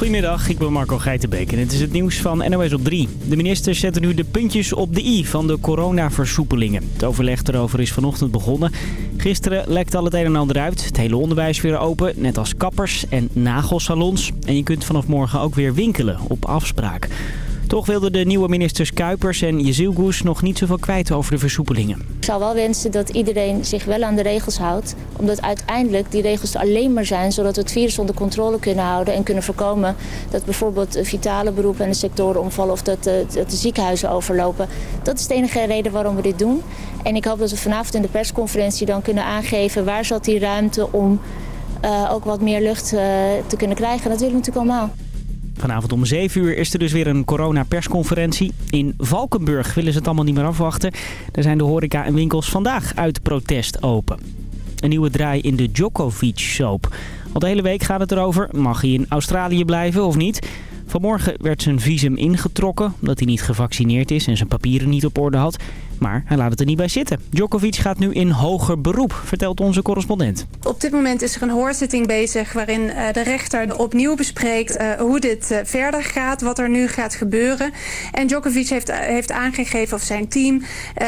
Goedemiddag, ik ben Marco Geitenbeek en het is het nieuws van NOS op 3. De ministers zetten nu de puntjes op de i van de coronaversoepelingen. Het overleg erover is vanochtend begonnen. Gisteren lekte al het een en ander uit. Het hele onderwijs weer open, net als kappers en nagelsalons. En je kunt vanaf morgen ook weer winkelen op afspraak. Toch wilden de nieuwe ministers Kuipers en Jezilgoes nog niet zoveel kwijt over de versoepelingen. Ik zou wel wensen dat iedereen zich wel aan de regels houdt. Omdat uiteindelijk die regels er alleen maar zijn... zodat we het virus onder controle kunnen houden... en kunnen voorkomen dat bijvoorbeeld vitale beroepen en de sectoren omvallen... of dat de, dat de ziekenhuizen overlopen. Dat is de enige reden waarom we dit doen. En ik hoop dat we vanavond in de persconferentie dan kunnen aangeven... waar zat die ruimte om uh, ook wat meer lucht uh, te kunnen krijgen. Dat willen we natuurlijk allemaal. Vanavond om 7 uur is er dus weer een corona-persconferentie. In Valkenburg willen ze het allemaal niet meer afwachten. Daar zijn de horeca en winkels vandaag uit protest open. Een nieuwe draai in de Djokovic-soap. Al de hele week gaat het erover. Mag hij in Australië blijven of niet? Vanmorgen werd zijn visum ingetrokken omdat hij niet gevaccineerd is en zijn papieren niet op orde had. Maar hij laat het er niet bij zitten. Djokovic gaat nu in hoger beroep, vertelt onze correspondent. Op dit moment is er een hoorzitting bezig waarin de rechter opnieuw bespreekt hoe dit verder gaat, wat er nu gaat gebeuren. En Djokovic heeft, heeft aangegeven, of zijn team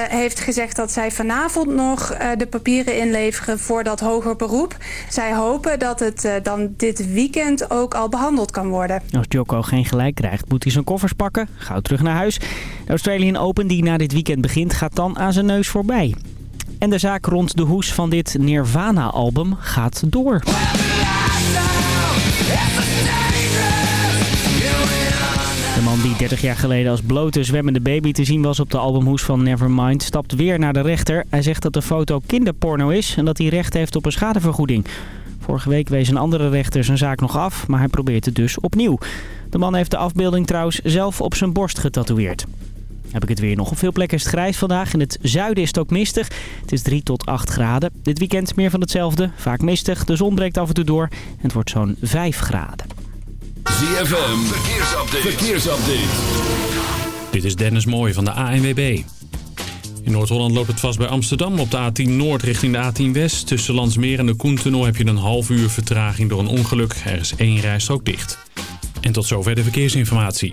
heeft gezegd dat zij vanavond nog de papieren inleveren voor dat hoger beroep. Zij hopen dat het dan dit weekend ook al behandeld kan worden. Als Djoko geen gelijk krijgt, moet hij zijn koffers pakken, gauw terug naar huis. De Australian Open die na dit weekend begint gaat dan aan zijn neus voorbij. En de zaak rond de hoes van dit Nirvana-album gaat door. De man die 30 jaar geleden als blote zwemmende baby te zien was op de albumhoes van Nevermind stapt weer naar de rechter. Hij zegt dat de foto kinderporno is en dat hij recht heeft op een schadevergoeding. Vorige week wees een andere rechter zijn zaak nog af, maar hij probeert het dus opnieuw. De man heeft de afbeelding trouwens zelf op zijn borst getatoeëerd. Heb ik het weer nog. Op veel plekken is het grijs vandaag. In het zuiden is het ook mistig. Het is 3 tot 8 graden. Dit weekend meer van hetzelfde. Vaak mistig. De zon breekt af en toe door. En het wordt zo'n 5 graden. ZFM. Verkeersupdate. Verkeersupdate. Dit is Dennis Mooij van de ANWB. In Noord-Holland loopt het vast bij Amsterdam. Op de A10 Noord richting de A10 West. Tussen Landsmeer en de Koentunnel heb je een half uur vertraging door een ongeluk. Er is één rijstrook dicht. En tot zover de verkeersinformatie.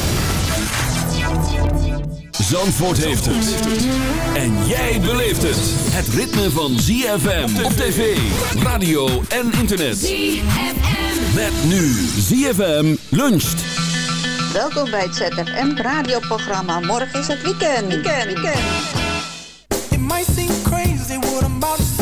Zandvoort heeft het. En jij beleeft het. Het ritme van ZFM op tv, radio en internet. ZFM. Met nu ZFM luncht. Welkom bij het ZFM radioprogramma. Morgen is het weekend. Weekend, weekend. It might seem crazy what I'm about to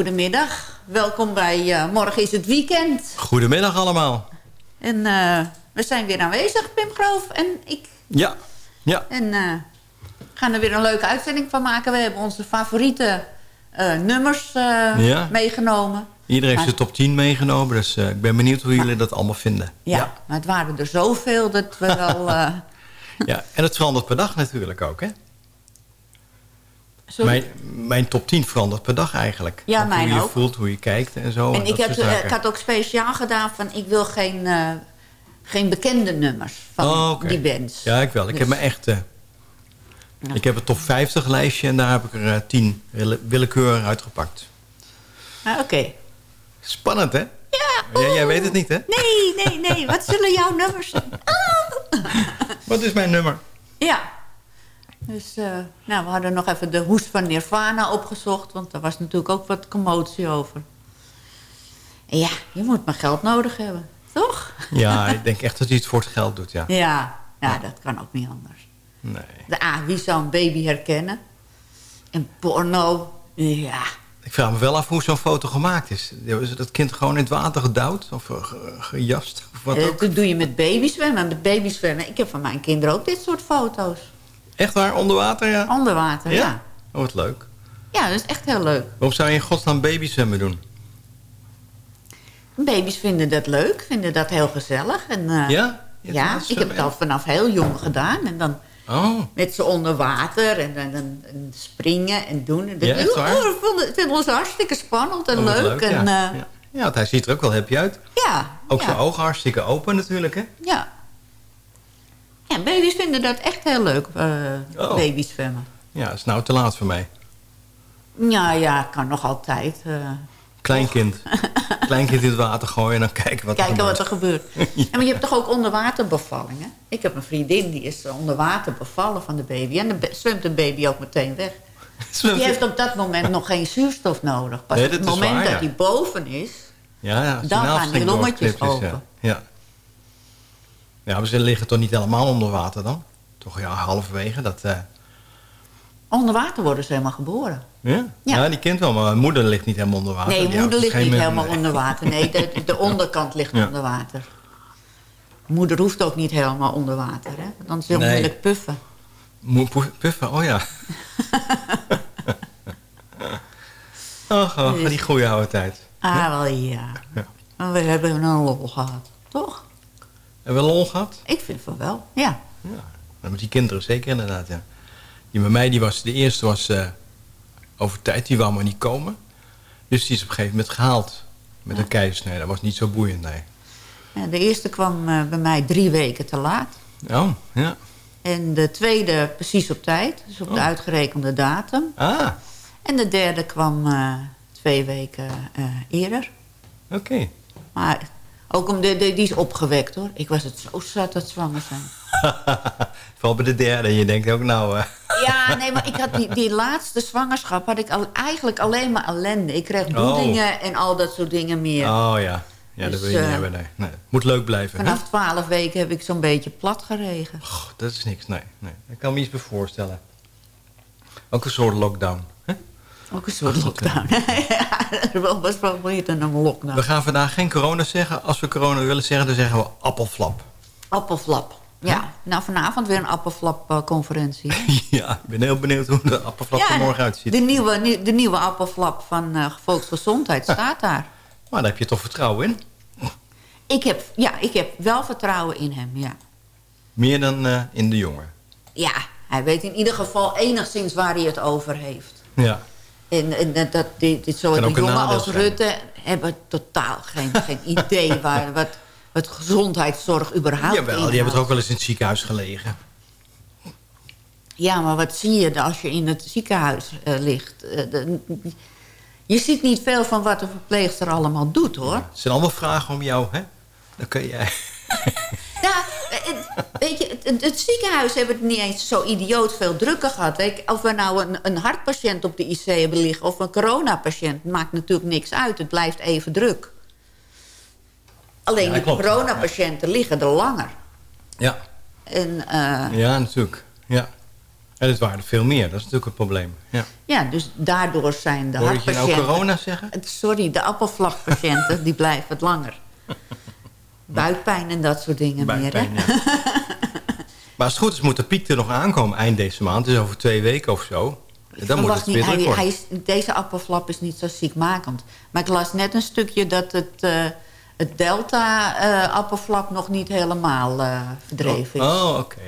goedemiddag. Welkom bij eh, Morgen is het Weekend. Goedemiddag allemaal. En eh, we zijn weer aanwezig, Pim Groof en ik. Ja, ja. En eh, gaan er weer een leuke uitzending van maken. We hebben onze favoriete nummers Ja. meegenomen. Iedereen heeft de top 10 meegenomen, dus ik ben benieuwd hoe jullie dat allemaal vinden. Ja, maar het waren er zoveel dat we wel... ja. En het verandert per dag natuurlijk ook, hè? Mijn, mijn top 10 verandert per dag eigenlijk. Ja, mijn Hoe je ook. voelt, hoe je kijkt en zo. en en ik, heb, eh, ik had ook speciaal gedaan van... ik wil geen, eh, geen bekende nummers van Oh, die bands. Ja, ik wel. Ik Dus- heb me echt... eh, Ja. Ik heb een top 50 lijstje en daar heb ik er eh, 10 wille- willekeurig uitgepakt. Ah, Oké. Spannend, hè? Ja, Jij, weet het niet, hè? Nee, nee, nee. Wat zullen jouw nummers zijn? Wat is mijn nummer? Ja. Dus eh, nou, we hadden nog even de hoes van Nirvana opgezocht. Want daar was natuurlijk ook wat commotie over. En ja, je moet maar geld nodig hebben. Toch? Ja, ik denk echt dat hij het voor het geld doet, ja. Ja, ja dat kan ook niet anders. Nee. De A, wie zou een baby herkennen? En porno, ja. Ik vraag me wel af hoe zo'n foto gemaakt is. Is dat kind gewoon in het water gedouwd? Of eh, ge- gejast? Of wat Eh, ook? dat doe je met babyswemmen. Met babyswemmen. Ik heb van mijn kinderen ook dit soort foto's. Echt waar? Onder water, ja? Onder water, ja. Ja? ja. Oh, wat leuk. dat is echt heel leuk. Waarom zou je in godsnaam babyzwemmen doen? Baby's vinden dat leuk, vinden dat heel gezellig. En, eh, Ja? Ja, ik heb het al vanaf heel jong gedaan. En dan Oh, met ze onder water en, en, en- en springen en doen. En dat- Ja, echt waar? Oh, vinden ons hartstikke spannend en oh, leuk. En, ja. eh, ja. ja, want hij ziet er ook wel happy uit. ja, Ook ja, zijn ogen hartstikke open natuurlijk, hè? Ja. Ja, baby's vinden dat echt heel leuk, Oh. baby's zwemmen. Ja, is nou te laat voor mij. Ja, ja, kan nog altijd. eh, Kleinkind. Kleinkind in het water gooien en dan kijken wat kijken er wat gebeurt. er gebeurt. ja, maar je hebt toch ook onderwaterbevallingen? Ik heb een vriendin die is onder water bevallen van de baby. En dan zwemt de baby ook meteen weg. Die heeft op dat moment nog geen zuurstof nodig. Pas Nee, op het moment waar, dat hij boven is... Ja, Dan gaan die longetjes open. Ja. Ja. Maar ze liggen toch niet helemaal onder water dan? Toch ja, halverwege. Dat, eh, Onder water worden ze helemaal geboren. ja? Ja. Ja. die kent wel, maar mijn moeder ligt niet helemaal onder water. Nee, Die moeder ligt een niet helemaal onder water. Nee, de, de onderkant ligt Ja. onder water. Moeder hoeft ook niet helemaal onder water, hè? Want Dan het heel Nee. moeilijk puffen. Poe- Puffen, oh ja. Ach, oh, Dus- die goede oude tijd. Ah, wel ja. Ja. We hebben een lol gehad, toch? Hebben we lol gehad? Ik vind van wel, ja. Ja. Met die kinderen zeker inderdaad, ja. Die bij mij, die was, de eerste was eh, over tijd, die wou maar niet komen. Dus die is op een gegeven moment gehaald. Met een keizersnede. Dat was niet zo boeiend, nee. Ja, De eerste kwam eh, bij mij drie weken te laat. Oh, ja. En de tweede precies op tijd, dus op de Oh. uitgerekende datum. Ah, En de derde kwam eh, twee weken eerder. oké. Maar ook om de, de, die is opgewekt hoor. Ik was het zo zat dat zwanger zijn. Vooral bij de derde. Je denkt ook, nou... eh, Ja, nee, maar ik had die, die laatste zwangerschap had ik al, eigenlijk alleen maar ellende. Ik kreeg bloedingen en al dat soort dingen meer. oh ja. Ja, dat Dus, wil je niet eh, hebben, nee. nee. Moet leuk blijven? Vanaf twaalf weken heb ik zo'n beetje plat geregen. Goh, dat is niks, nee. nee. Daar kan me iets bij voorstellen. Ook een soort lockdown. Ook een soort lockdown. ja, wel best wel meer dan een lockdown. We gaan vandaag geen corona zeggen. Als we corona willen zeggen, dan zeggen we appelflap. Appelflap. Ja, nou vanavond weer een appelflap-conferentie. ja, ik ben heel benieuwd hoe de appelflap er morgen uitziet. de nieuwe, nie- de nieuwe appelflap van eh, Volksgezondheid staat daar. Maar daar heb je toch vertrouwen in? Ik heb, ja, ik heb wel vertrouwen in hem, ja. Meer dan eh, in de jongen. Ja, hij weet in ieder geval enigszins waar hij het over heeft. Ja. En, en dat, zo, ook een jongen als zijn. Rutte hebben totaal geen, geen idee waar, wat, wat gezondheidszorg überhaupt Jawel, die hebben inhoudt. toch ook wel eens in het ziekenhuis gelegen. Ja, maar wat zie je als je in het ziekenhuis eh, ligt? Eh, de- je ziet niet veel van wat de verpleegster allemaal doet, hoor. Het zijn allemaal vragen om jou, hè? Dan kun jij... Ja, weet je, het, ziekenhuis hebben het niet eens zo idioot veel drukker gehad. Ik, of we nou een, een hartpatiënt op de IC hebben liggen of een coronapatiënt, maakt natuurlijk niks uit. Het blijft even druk. Alleen de coronapatiënten liggen er langer. Ja. En, eh, ja, natuurlijk. Ja. En het waren er veel meer, dat is natuurlijk het probleem. Ja, ja dus daardoor zijn de Hoor hartpatiënten... Je nou corona zeggen? Sorry, de appelvlagpatiënten, die blijven het langer. Buikpijn en dat soort dingen meer. Hè? Ja. maar als het goed is, moet de piek er nog aankomen eind deze maand. Dus over twee weken of zo. En dan moet het niet, hij, hij Deze appelflap is niet zo ziekmakend. Maar ik las net een stukje dat het, eh, het Delta-appelflap eh, nog niet helemaal eh, verdreven is. Oh, oh oké.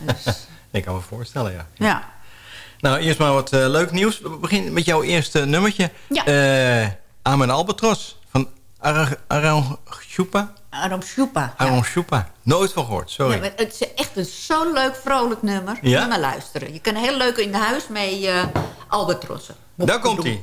Dus. ik kan me voorstellen, ja. ja. Nou, eerst maar wat leuk nieuws. We beginnen met jouw eerste nummertje. Ja. Amen Albatros van Aral Ar Arom Shupa. Arom Shupa. Nooit van gehoord, sorry. Het is echt een zo'n leuk, vrolijk nummer. Ja? Maar luisteren. Je kan heel leuk in de huis mee uh, albatrossen. Daar komt-ie.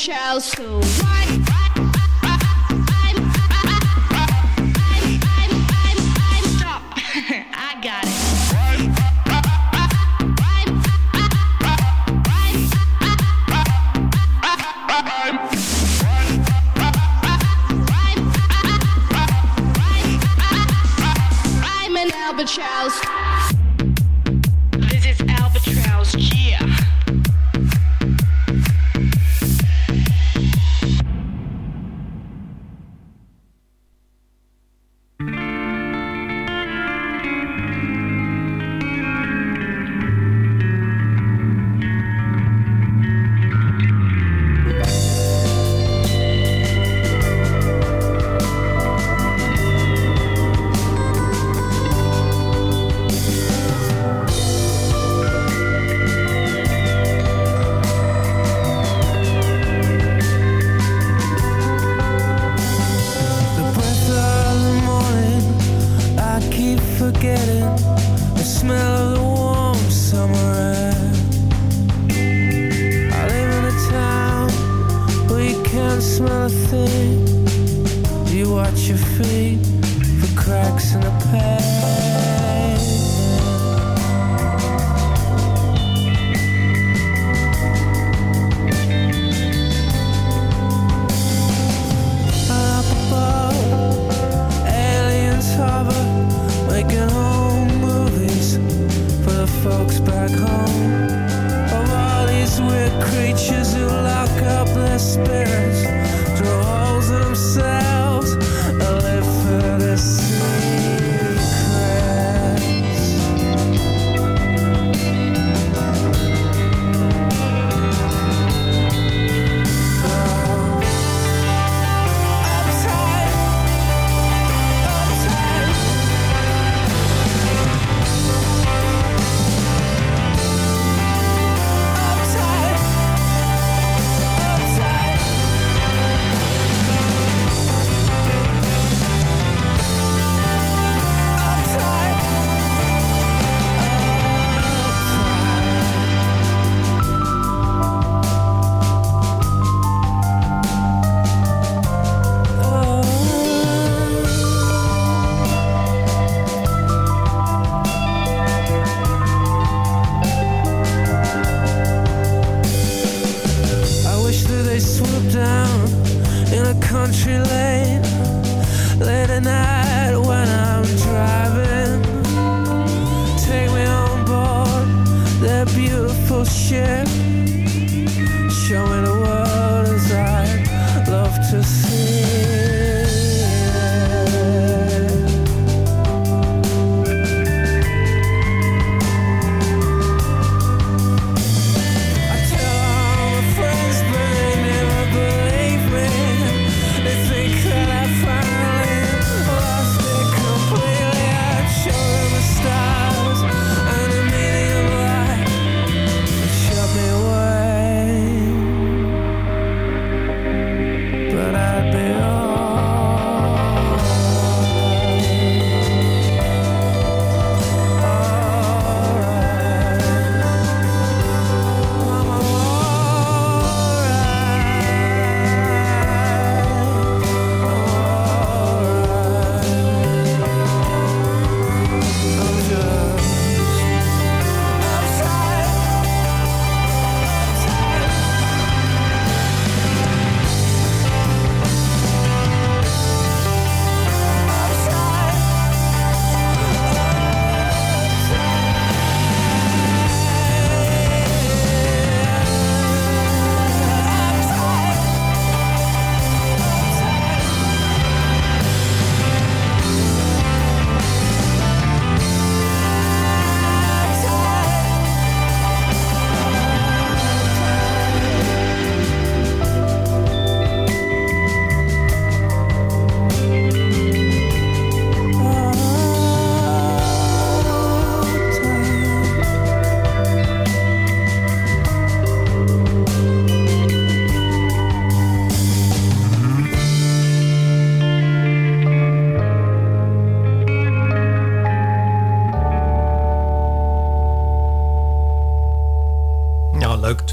shall soon.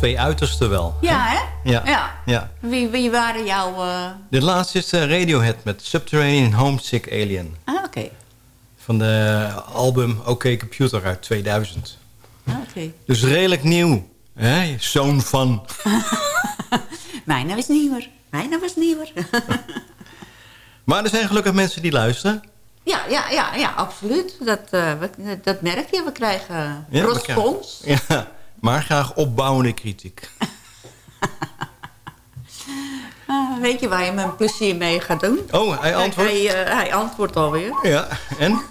Twee uitersten wel. Ja, hè? Ja. ja. Ja. Wie, wie waren jouw... eh, De laatste is eh, Radiohead met Subterranean Homesick Alien. Ah, oké. Van de album OK Computer uit 2000. Ah, oké. Dus redelijk nieuw. Hè? Zoon van. Mijn naam is nieuwer. Mijn naam is nieuwer. Maar er zijn gelukkig mensen die luisteren. ja, ja, ja, ja, absoluut. Dat, we- dat merk je. We krijgen Ja, we respons. Ja, maar graag opbouwende kritiek. Ah, weet je waar je mijn plezier mee gaat doen? Oh, hij antwoordt? Hij, hij, eh, hij antwoordt alweer. Ja, en?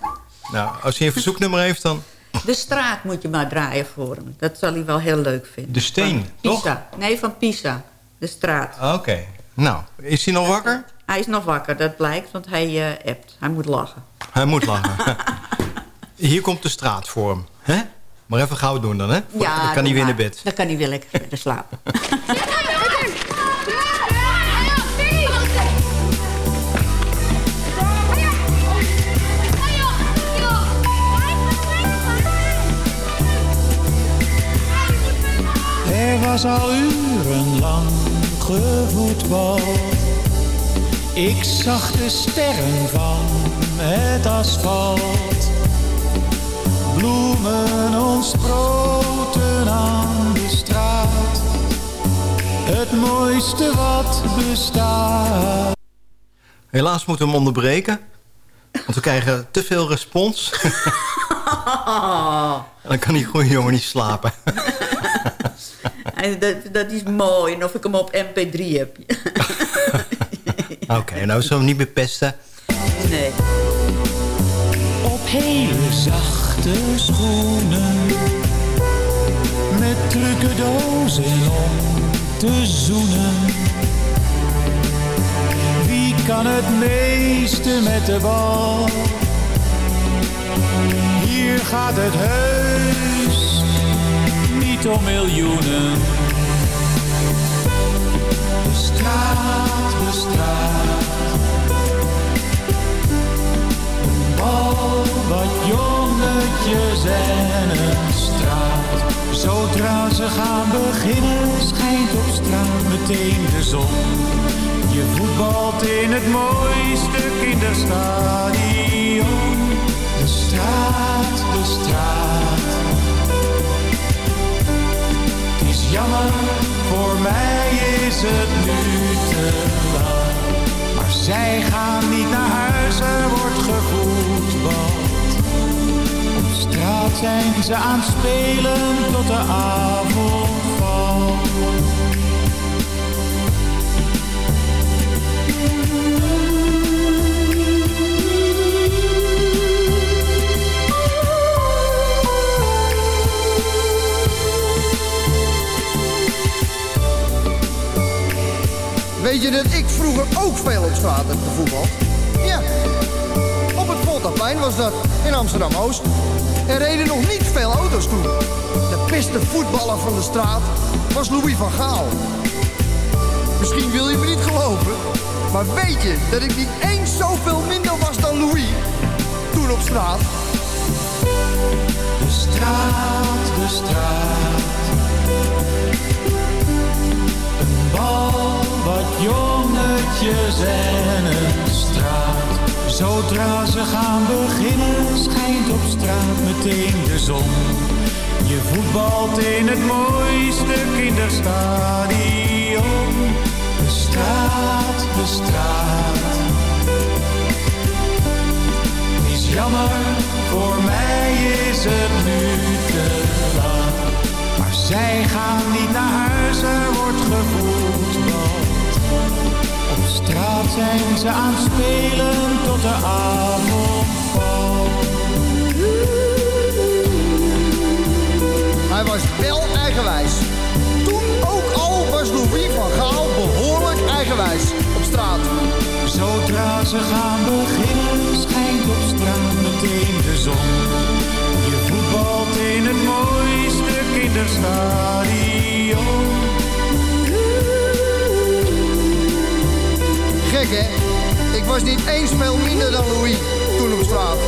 Nou, als hij een verzoeknummer heeft dan... De straat moet je maar draaien voor hem. Dat zal hij wel heel leuk vinden. De steen, Van toch? Pisa. Nee, van Pisa. De straat. Oké. Nou, is hij nog wakker? Hij is nog wakker, dat blijkt, want hij eh appt. Hij moet lachen. Hij moet lachen. Hier komt de straat voor hem. Hè? Maar even gauw doen dan, hè? dan kan hij weer naar bed. Dan kan hij weer lekker verder slapen. Er was al urenlang gevoetbal. Ik zag de sterren van het asfalt. Bloemen ontsproten aan de straat. Het mooiste wat bestaat. Helaas moeten we hem onderbreken. Want we krijgen te veel respons. En dan kan die goede jongen niet slapen. En dat, dat is mooi. En of ik hem op mp3 heb. Oké, nou zullen we hem niet meer pesten. nee. Hele zachte schoenen. Met trucendozen om te zoenen. Wie kan het meeste met de bal? Hier gaat het heus niet om miljoenen. De straat, de straat. Bal, wat jongetjes en een straat. Zodra ze gaan beginnen, schijnt op straat meteen de zon. Je voetbalt in het mooiste kinderstadion. De straat, de straat. Het is jammer, voor mij is het nu te laat. Zij gaan niet naar huis, er wordt gevoetbald. Op straat zijn ze aan het spelen tot de avond valt. Weet je dat ik vroeger ook veel op straat heb gevoetbald? Ja. Op het Voltaplein was dat, in Amsterdam-Oost. Er reden nog niet veel auto's toen. De beste voetballer van de straat was Louis van Gaal. Misschien wil je me niet geloven, maar weet je dat ik niet eens zoveel minder was dan Louis toen op straat? De straat, de straat. Jongetjes en een straat. Zodra ze gaan beginnen, schijnt op straat meteen de zon. Je voetbalt in het mooiste kinderstadion. De straat, de straat. Is jammer, voor mij is het nu te laat. Maar zij gaan niet naar huis, er wordt gevoetbald. Straat zijn ze aan het spelen tot de avond valt. Hij was wel eigenwijs. Toen ook al was Louis van Gaal behoorlijk eigenwijs op straat. Zodra ze gaan beginnen, schijnt op straat meteen de zon. Je voetbalt in het mooiste kinderstadion. Gek hè? Ik was niet eens veel minder dan Louis toen op straat.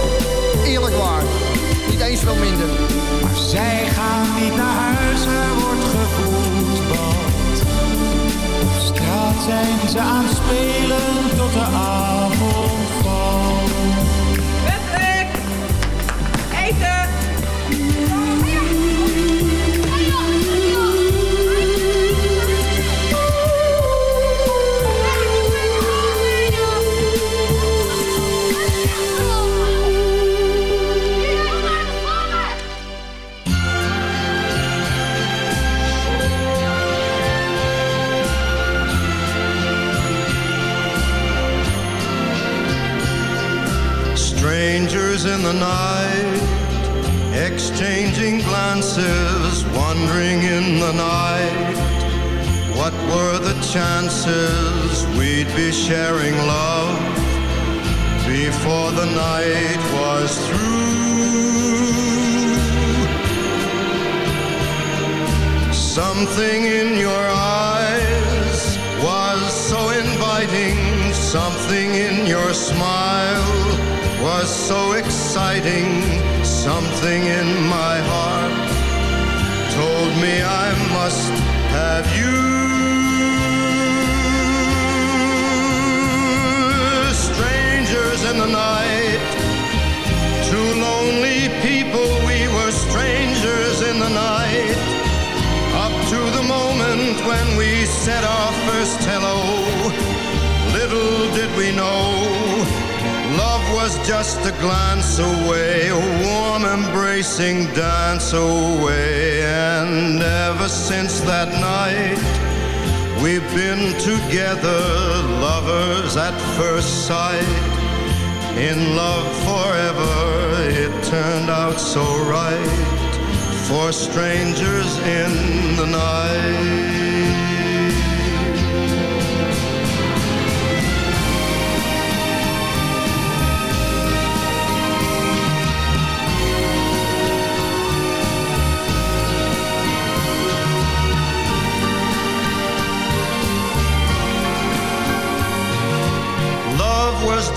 Eerlijk waar. Niet eens veel minder. Maar zij gaan niet naar huis, er wordt gevoetbald. Op straat zijn ze aan het spelen tot de avond chances we'd be sharing love before the night was through? Something in your eyes was so inviting, something in your smile was so exciting, something in my heart told me I must have you. Said our first hello, little did we know Love was just a glance away, a warm embracing dance away. And ever since that night, we've been together, lovers at first sight. In love forever, it turned out so right for strangers in the night.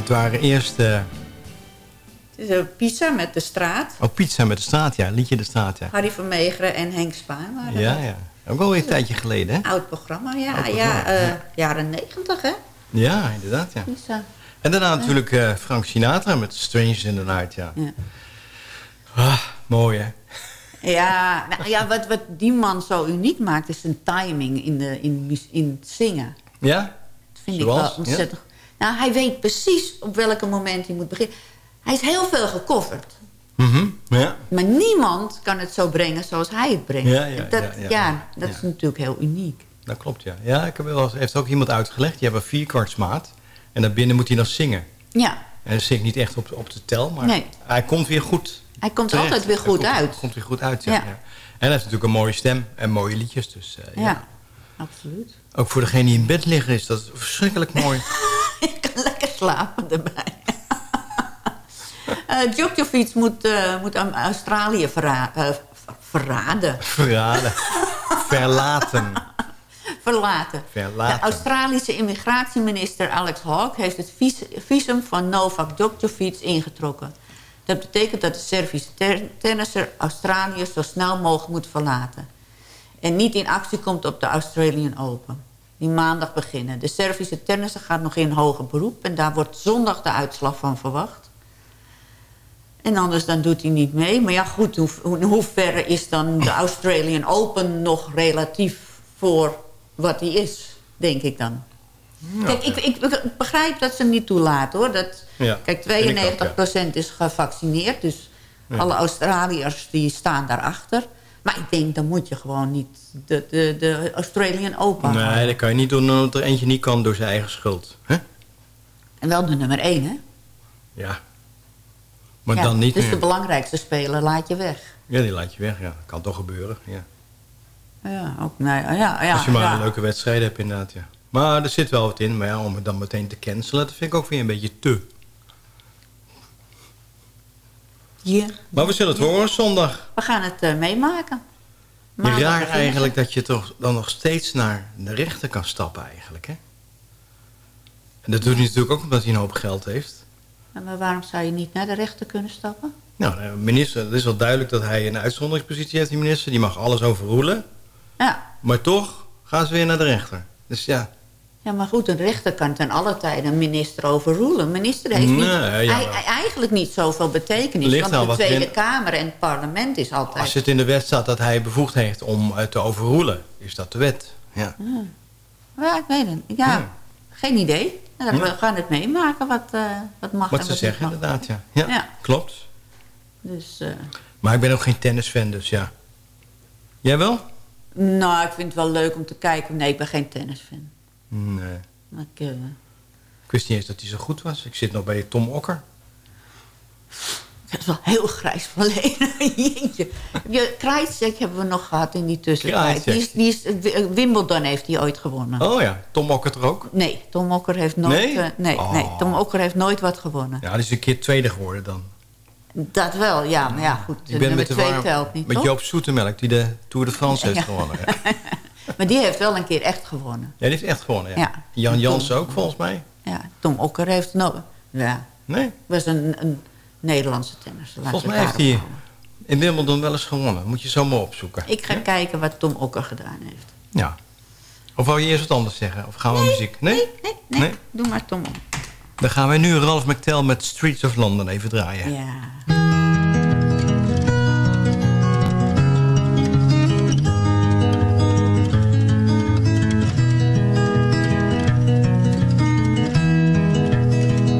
dit waren eerst... eh Het is een pizza met de straat. oh, Pizza met de straat, ja. Liedje de straat, ja. Harry van Meegeren en Henk Spaan waren Ja, dat. ja. Ook wel weer een tijdje geleden, hè? Oud programma, ja. Oud ja, programma, eh, ja. jaren negentig, hè? Ja, inderdaad, ja. Pizza. En daarna natuurlijk eh, Frank Sinatra met Strangers in the Night, ja. Ja. Ah, mooi, hè? Ja, nou, ja wat, wat die man zo uniek maakt... is zijn timing in, de, in, in het zingen. Ja? Dat vind Zoals? ik wel ontzettend... Nou, hij weet precies op welke moment hij moet beginnen. Hij is heel veel gecoverd. Mhm, ja. Maar niemand kan het zo brengen zoals hij het brengt. Ja, ja, dat, ja, dat is natuurlijk heel uniek. Dat klopt, ja. Ja, ik heb wel eens, heeft ook iemand uitgelegd. Je hebt een vierkwartsmaat. En daarbinnen moet hij dan zingen. Ja, En dat zingt niet echt op, op de tel, maar Nee. hij komt weer goed hij komt terecht. altijd weer goed komt, uit. komt weer goed uit, ja. En hij heeft natuurlijk een mooie stem en mooie liedjes. Dus eh, ja. Ja, absoluut. Ook voor degene die in bed liggen is dat verschrikkelijk mooi. Lekker slapen erbij. Eh Djokovic moet, eh, moet aan Australië verra eh, ver- verraden. Verraden. Verlaten. Verlaten. Verlaten. De Australische immigratieminister Alex Hawke heeft het vis- visum van Novak Djokovic ingetrokken. Dat betekent dat de Servische tennisser Australië zo snel mogelijk moet verlaten. En niet in actie komt op de Australian Open. Die maandag beginnen. De Servische tennisser gaat nog in hoger beroep... en daar wordt zondag de uitslag van verwacht. En anders dan doet hij niet mee. Maar ja, goed, hoe, hoe- in hoeverre is dan de Australian Open nog relatief voor wat hij is, denk ik dan. Kijk, ik, ik, begrijp dat ze hem niet toelaten, hoor. Dat, Ja, kijk, vind ik ook, 92% is gevaccineerd, dus alle Australiërs die staan daarachter. Maar ik denk, dan moet je gewoon niet de, de, de Australian Open Nee, dat kan je niet doen omdat er eentje niet kan door zijn eigen schuld. hè? En wel de nummer 1, hè? Ja. Maar Ja, dan niet Dus meer. de belangrijkste speler laat je weg. Ja, die laat je weg. Ja, kan toch gebeuren. Ja. Ja, ook, nee, ja, ja, Als je maar ja. een leuke wedstrijd hebt inderdaad, ja. Maar er zit wel wat in. Maar ja, om het dan meteen te cancelen, dat vind ik ook weer een beetje te. Ja. Maar we zullen het horen zondag. We gaan het eh, meemaken. Maandag Raar eigenlijk dat je toch dan nog steeds naar de rechter kan stappen eigenlijk, hè? En dat doet hij natuurlijk ook omdat hij een hoop geld heeft. Maar waarom zou je niet naar de rechter kunnen stappen? Nou, de minister, het is wel duidelijk dat hij een uitzonderingspositie heeft, die minister. Die mag alles overroelen. Ja. Maar toch gaan ze weer naar de rechter. Dus ja, Ja, maar goed, een rechter kan ten alle tijde een minister overroelen. Een minister heeft niet, Nee, ja, eigenlijk niet zoveel betekenis. Ligt want de Tweede Kamer en het parlement is altijd... als het in de wet staat dat hij bevoegd heeft om het te overroelen, is dat de wet. Ja. Ja, ik weet het. Ja, Ja. geen idee. Nou, Ja. We gaan het meemaken wat, eh, wat mag Wat en ze wat zeggen niet mag. inderdaad, ja. ja. Ja. Klopt. Dus, eh, Maar ik ben ook geen tennisfan, dus ja. Jij wel? nou, ik vind het wel leuk om te kijken. Nee, ik ben geen tennisfan. Nee. Maar eh, Ik wist niet eens dat hij zo goed was. Ik zit nog bij Tom Okker. Het is wel heel grijs verleden. Jeetje. Je, hebben we nog gehad in die tussentijd. Die is, die is, eh, Wimbledon heeft hij ooit gewonnen. Oh ja, Tom Okker er ook? Nee, Tom Okker heeft nooit, Nee? eh, nee, Oh. nee, Tom Okker heeft nooit wat gewonnen. Ja, die is een keer tweede geworden dan. Dat wel, ja. Maar ja, goed. Ik nummer ben met, de twee telt niet, met? Joop Zoetemelk, die de Tour de France heeft gewonnen. Maar die heeft wel een keer echt gewonnen. Ja, die heeft echt gewonnen, ja. Ja. Jan Jansen ook, volgens mij. Ja, Tom Okker heeft nooit... Ja. Nee? was een, een Nederlandse tennis. Volgens mij heeft hij in Wimbledon wel eens gewonnen. Moet je zo maar opzoeken. Ik ga kijken wat Tom Okker gedaan heeft. Ja. Of wou je eerst wat anders zeggen? Of gaan we muziek? Nee? Nee, nee, doe maar Tom. Dan gaan wij nu Ralph McTell met Streets of London even draaien. Ja.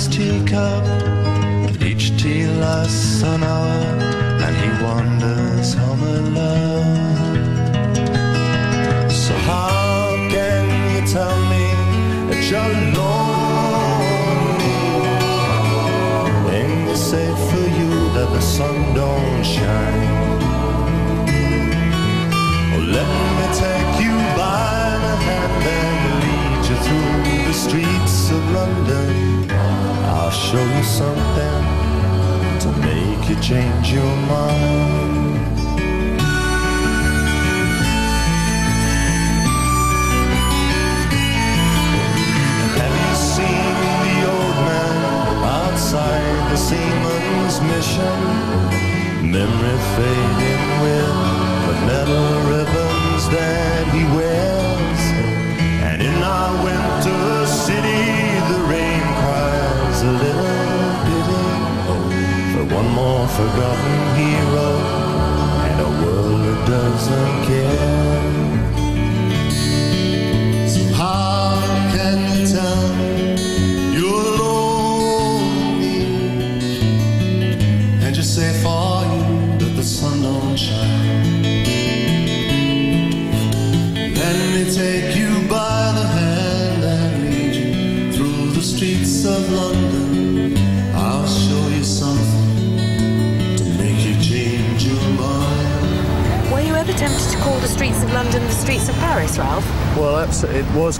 His teacup. Each tea lasts an hour, and he wanders home alone. So how can you tell me that you're lonely? Ain't it safe for you that the sun don't shine? Oh, let me take you by the hand and lead you through the streets of London. Show you something to make you change your mind. Have you seen the old man outside the seaman's mission? Memory fading more forgotten hero and a world that doesn't care.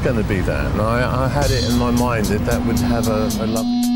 Going to be that. And I, I had it in my mind that that would have a, a love.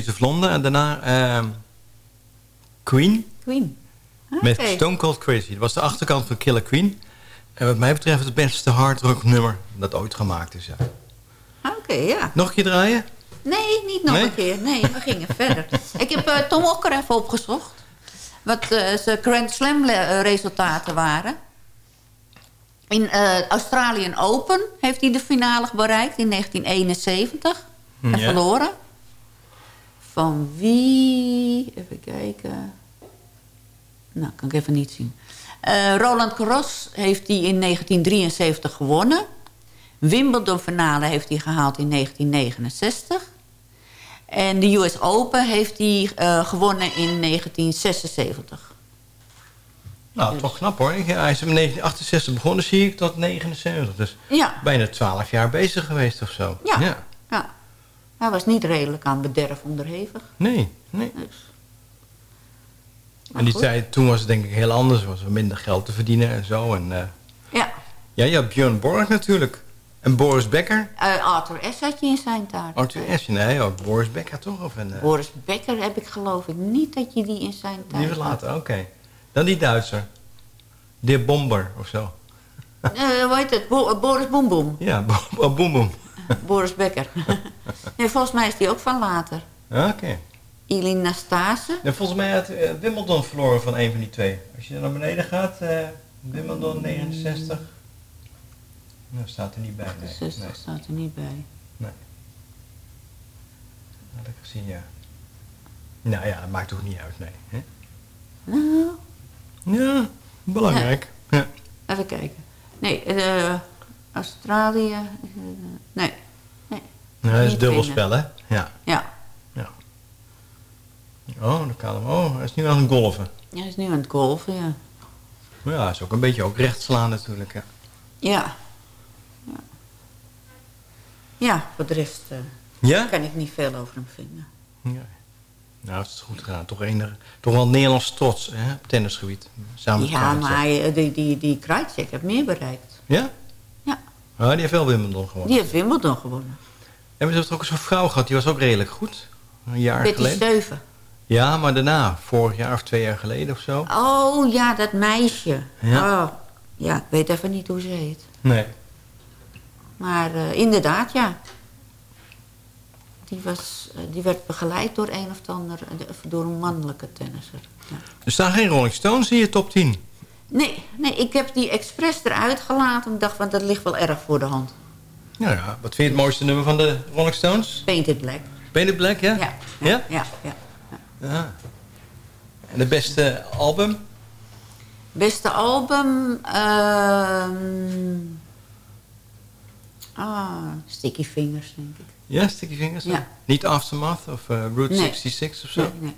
Streets of. En daarna ehm, Queen Queen. met. Stone Cold Crazy. Dat was de achterkant van Killer Queen. En wat mij betreft het beste hard rock nummer dat ooit gemaakt is. Ja. Oké, ja. Nog een keer draaien? Nee, niet nog Nee? een keer. Nee, we gingen verder. Ik heb eh, Tom Okker even opgezocht. Wat eh, zijn Grand Slam eh, resultaten waren. In eh Australian Open heeft hij de finale bereikt in 1971. En Ja. verloren. Van wie? Even kijken. Nou, kan ik even niet zien. Eh, Roland Garros heeft hij in 1973 gewonnen. Wimbledon finale heeft hij gehaald in 1969. En de US Open heeft hij eh, gewonnen in 1976. Nou, toch knap hoor. Ik- Hij is in 1968 begonnen, zie ik, tot 79. Dus Ja. bijna 12 jaar bezig geweest of zo. Ja. ja. Hij was niet redelijk aan bederf onderhevig. Nee, nee. Dus. En die goed. tijd, toen was het denk ik heel anders. Er was er minder geld te verdienen en zo. En, eh, Ja. ja, ja, Björn Borg natuurlijk. En Boris Becker. Eh, Arthur S. had je in zijn taart. Arthur Ashe, nee, ook Boris Becker toch? Of een, eh, Boris Becker heb ik geloof ik niet dat je die in zijn taart die was had. later, oké. Dan die Duitser. De Bomber of zo. Eh, hoe heet het? Bo- Boris Boem Boem. Ja, Bo- Bo- Boem Boem. Boris Becker. nee, volgens mij is die ook van later. Oké. Elina Stase. En volgens mij had eh, Wimbledon verloren van een van die twee. Als je naar beneden gaat, eh, Wimbledon 69. Nou, staat er niet bij. Nee. 60 nee. staat er niet bij. Nee. Had ik gezien, ja. Nou ja, dat maakt toch niet uit, nee. Hè? Nou, Ja, belangrijk. Ja. even kijken. Nee, eh, Australië. eh, nee. nee. Nou, dat is dubbelspel, hè? Ja. Ja. ja. Oh, dan kan hem. Oh, hij is nu aan het golven. Hij is nu aan het golfen, ja. Maar ja, hij is ook een beetje ook recht slaan natuurlijk, ja. Ja. Ja, ja voor de rest eh, Ja? kan ik niet veel over hem vinden. Ja. Nou, het is goed gedaan. Toch, een, toch wel Nederlands trots, hè? Op tennisgebied. Samen ja, maar hij- die, die, die Krajicek heeft meer bereikt. Ja? Ja. Oh, die heeft wel Wimbledon gewonnen. Die heeft Wimbledon gewonnen. En we hebben ook zo'n vrouw gehad, die was ook redelijk goed. Een jaar Betty geleden. Steuven. Ja, maar daarna, vorig jaar of twee jaar geleden of zo. Oh, ja, dat meisje. Ja. Oh, ja, ik weet even niet hoe ze heet. Nee. Maar eh, inderdaad, ja. Die, was, eh, die werd begeleid door een of ander, eh, door een mannelijke tennisser. Ja. Er staan geen Rolling Stones in je top 10. Nee, nee, ik heb die expres eruit gelaten. Ik dacht, want dat ligt wel erg voor de hand. Nou ja, wat vind je het mooiste nummer van de Rolling Stones? Painted Black. Painted Black, ja? Ja. Ja? Ja, ja. Ja. En de beste album? Beste album... ehm ah, Sticky Fingers, denk ik. Ja, Sticky Fingers? Ja. Niet Aftermath of eh, Route Nee. 66 of zo? Nee, nee,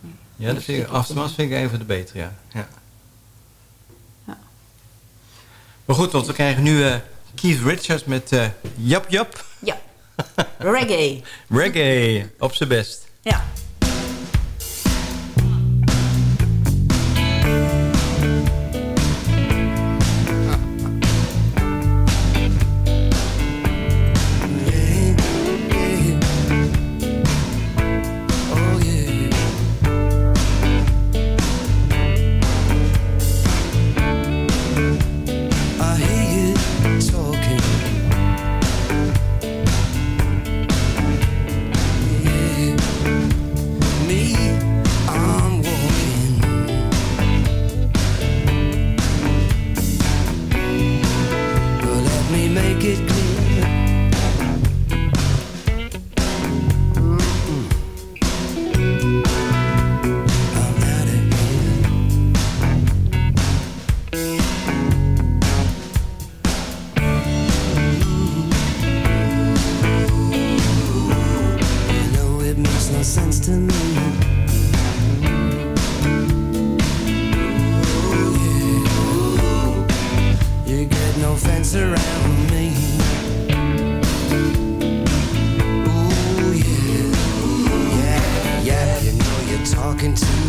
nee. Ja, dat vind ik, Aftermath vind ik een van de betere, ja. ja. Ja. Maar goed, want we krijgen nu eh, Keith Richards met eh Jap Jap. Ja. Reggae. Reggae, op zijn best. Ja. No fence around me. Ooh, yeah, yeah, yeah. You know you're talking to me.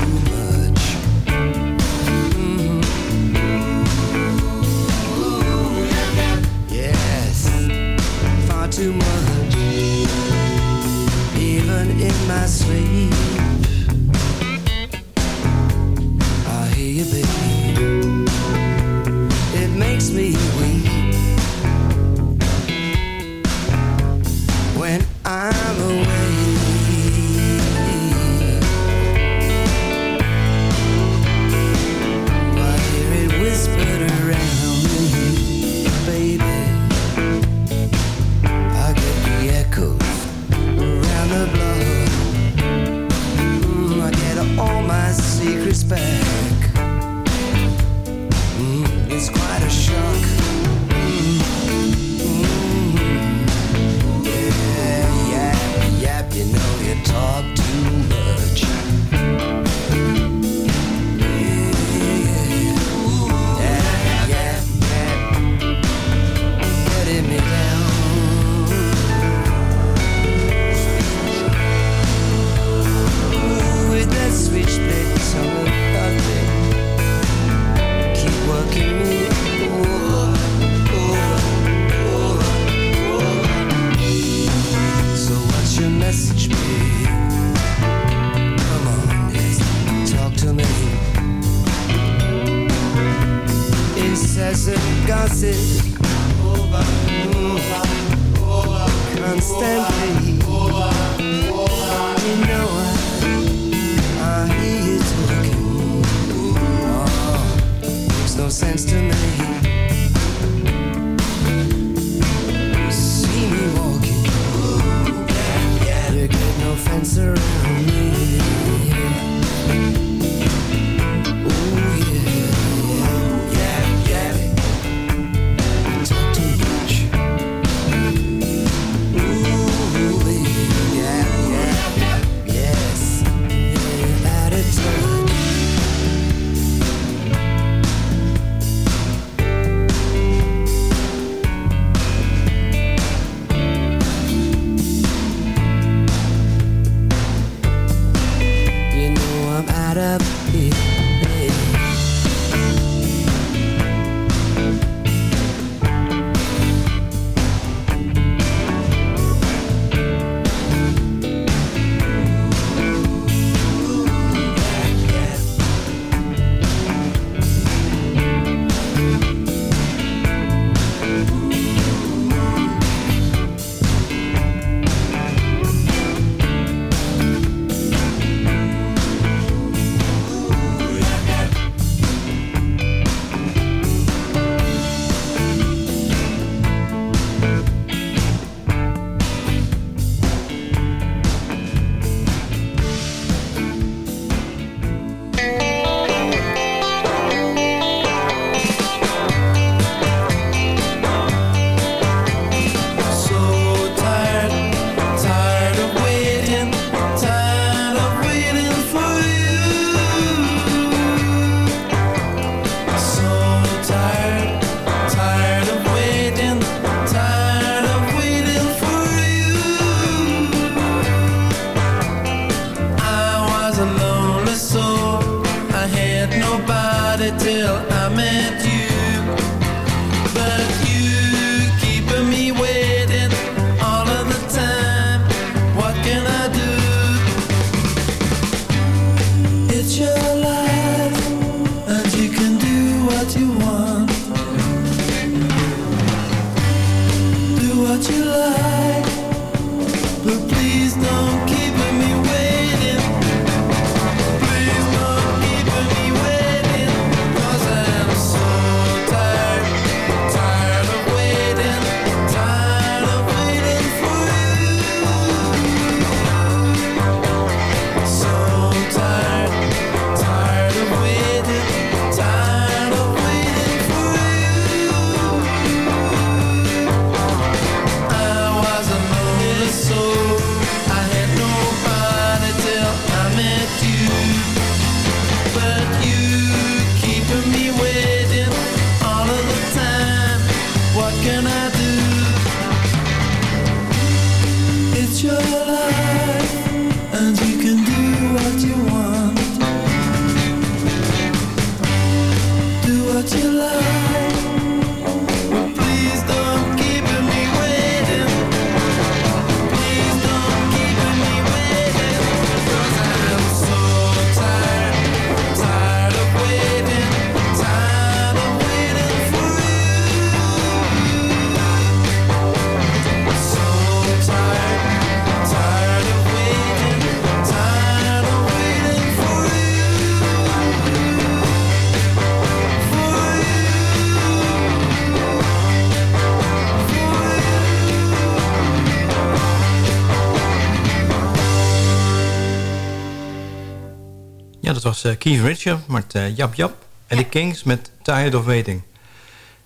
Was eh, Keith Richard met eh, Jap Jap. En de Kings met Tired of Waiting.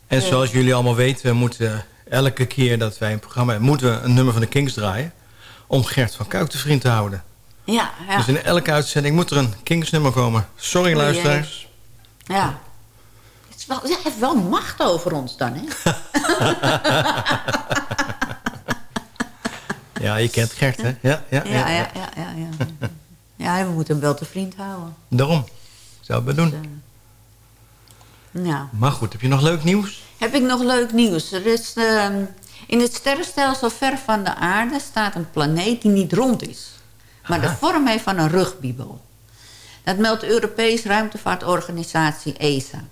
En zoals jullie allemaal weten, we moeten elke keer dat wij een programma hebben... moeten we een nummer van de Kings draaien. Om Gert van Kuik te vriend te houden. Ja, ja. Dus in elke uitzending moet er een Kings nummer komen. Sorry luisteraars. Ja. Het is wel, hij heeft wel macht over ons dan, hè? Ja, je kent Gert, hè? Ja, ja, Ja, ja, ja. ja, ja, ja. we moeten hem wel te vriend houden. Daarom. Zou het doen. Ja. Maar goed, heb je nog leuk nieuws? Heb ik nog leuk nieuws. Er is, ehm, in het sterrenstelsel ver van de aarde staat een planeet die niet rond is. Maar de vorm heeft van een rugbybal. Dat meldt de Europese ruimtevaartorganisatie ESA.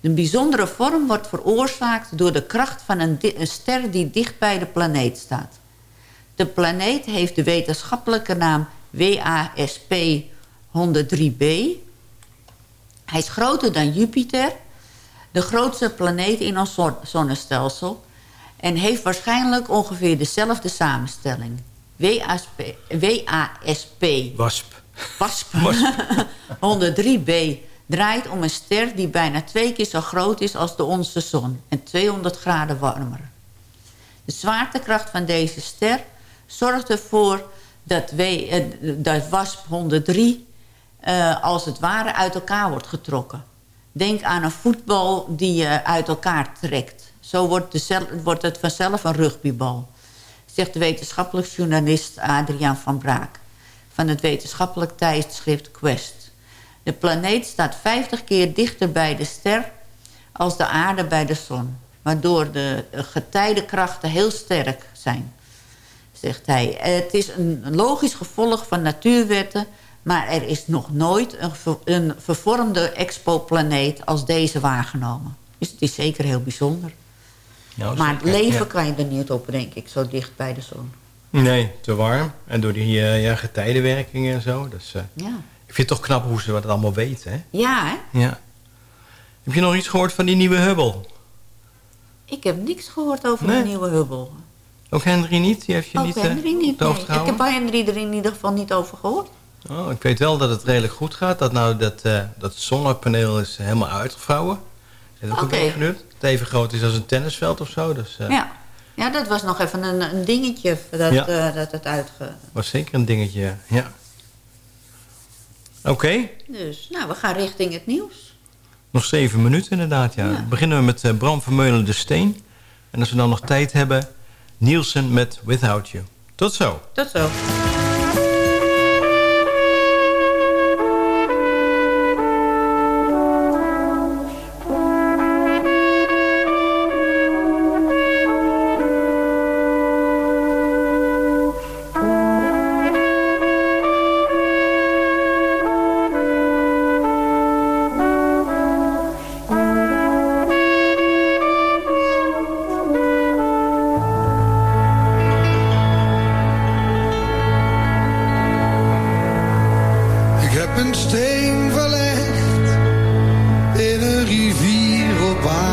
De bijzondere vorm wordt veroorzaakt door de kracht van een, een ster die dicht bij de planeet staat. De planeet heeft de wetenschappelijke naam WASP 103b. Hij is groter dan Jupiter, de grootste planeet in ons zon- zonnestelsel... en heeft waarschijnlijk ongeveer dezelfde samenstelling. WASP, WASP Wasp. WASP 103b draait om een ster die bijna twee keer zo groot is als de onze zon... en 200 graden warmer. De zwaartekracht van deze ster zorgt ervoor dat, w, eh, dat WASP 103 eh, als het ware uit elkaar wordt getrokken. Denk aan een voetbal die je uit elkaar trekt. Zo wordt, de wordt het vanzelf een rugbybal. Zegt de wetenschappelijk journalist Adriaan van Braak. Van het wetenschappelijk tijdschrift Quest. De planeet staat 50 keer dichter bij de ster als de aarde bij de zon. Waardoor de getijdenkrachten heel sterk zijn zegt hij. Het is een logisch gevolg van natuurwetten... maar er is nog nooit een, ver- een vervormde exoplaneet als deze waargenomen. Dus het is zeker heel bijzonder. Nou, maar het zeker, leven ja. kan je er niet op, denk ik, zo dicht bij de zon. Nee, te warm. En door die eh, ja, getijdenwerking en zo. Dus, eh, Ja, ik vind het toch knap hoe ze dat allemaal weten, hè? ja hè? Ja. Heb je nog iets gehoord van die nieuwe Hubble? Ik heb niks gehoord over Nee. de nieuwe Hubble. Ook Henry niet? Die heeft je Ook niet, eh, Henry niet, hoogte nee. Ik heb bij Henry er in ieder geval niet over gehoord. Oh, ik weet wel dat het redelijk goed gaat. Dat nou dat, eh, dat zonnepaneel is helemaal uitgevouwen. Dat is ook een beetje Het even groot is als een tennisveld of zo. Dus eh Ja. ja, dat was nog even een, een dingetje dat, Ja. eh, dat het uitge... was zeker een dingetje. Ja. Oké, Dus, nou, we gaan richting het nieuws. nog zeven minuten inderdaad. Ja. Ja. Beginnen we met eh, Bram Vermeulen de Steen. En als we dan nog tijd hebben, Nielsen met Without You. Tot zo. Tot zo. Heb een steen verlegd in een rivier op aarde.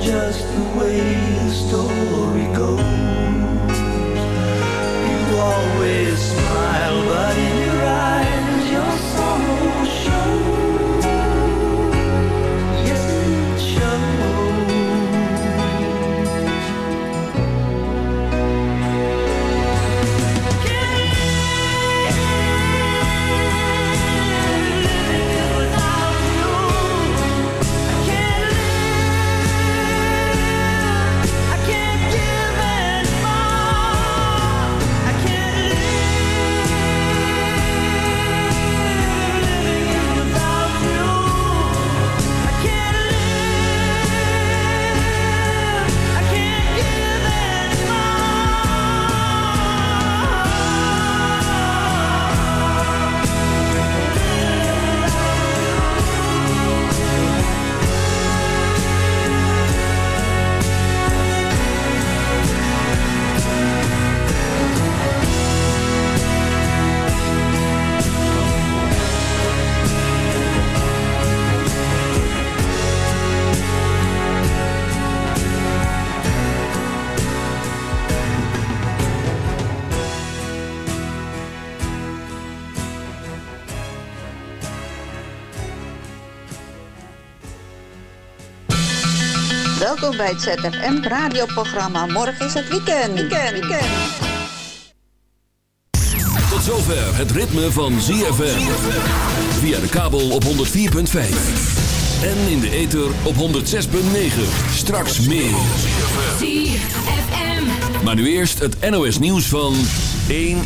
just the way the story goes. bij het ZFM radioprogramma. Morgen is het weekend. weekend, weekend. Tot zover het ritme van ZFM. Via de kabel op 104.5. En in de ether op 106.9. Straks meer. ZFM. Maar nu eerst het NOS nieuws van 1